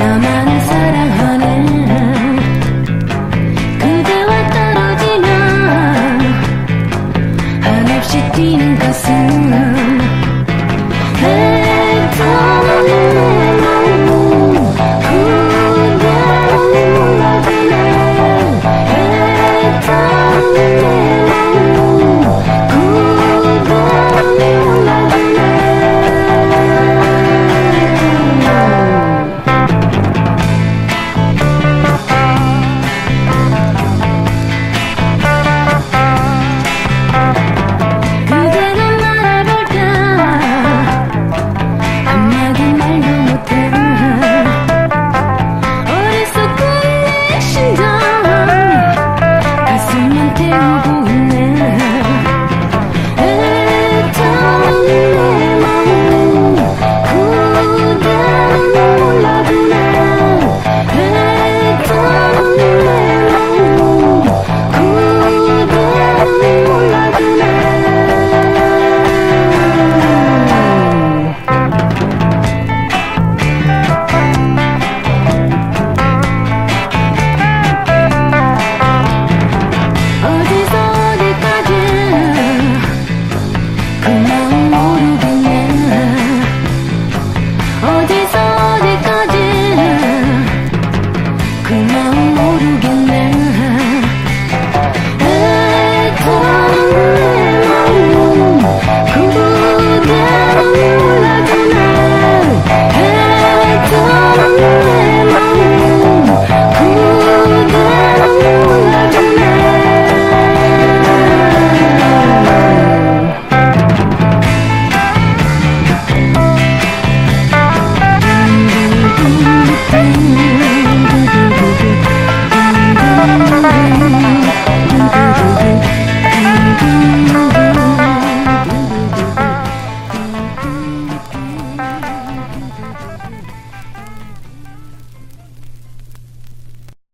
나만 이는태不. Oh,